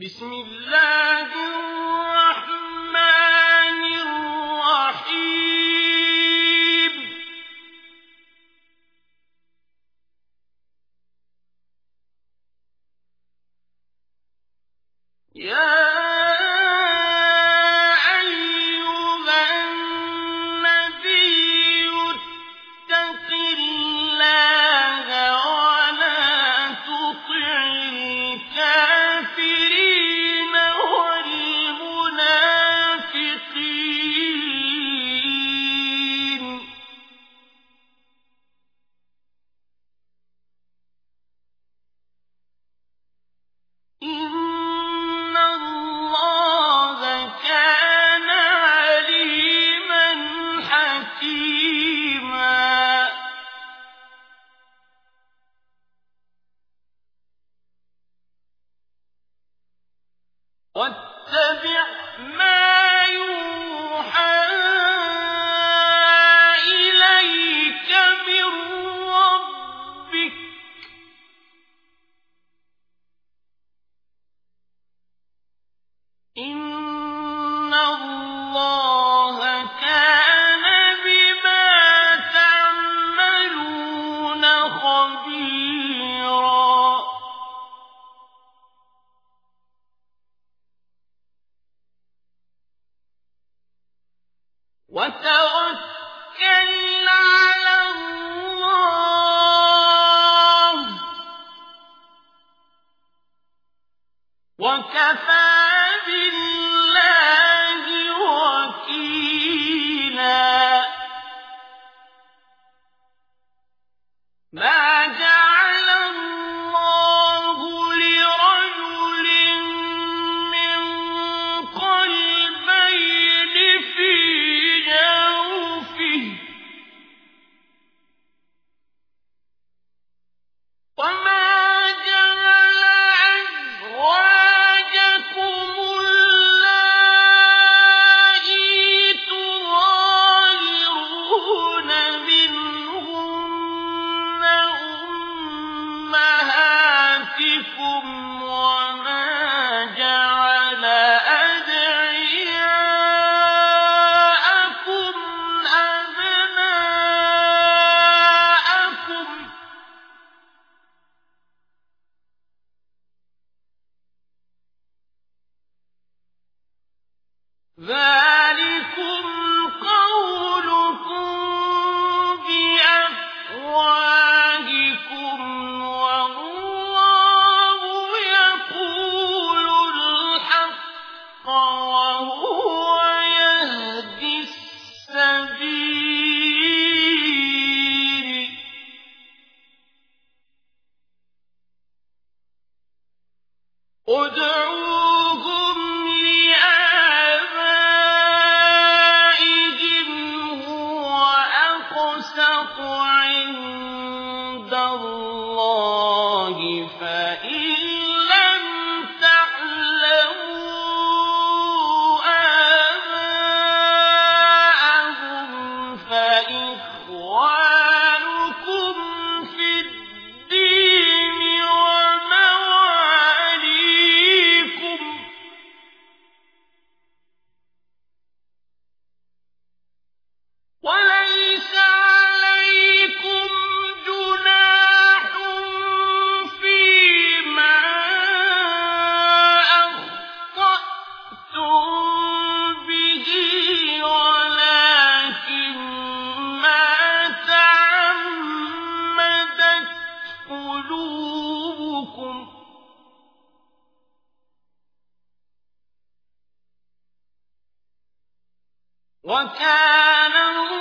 بسم الله واتبع ما وتوكل على الله. وكفى بالله ادعوا وكان الله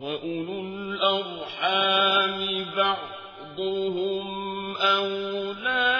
وَأُولُو الْأَرْحَامِ بَعْضُهُمْ أَوْلَىٰ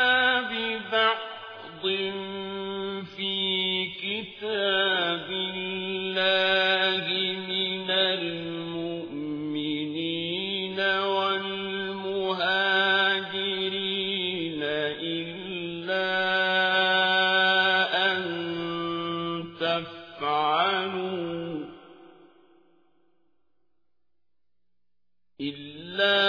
تَفْعَلُوا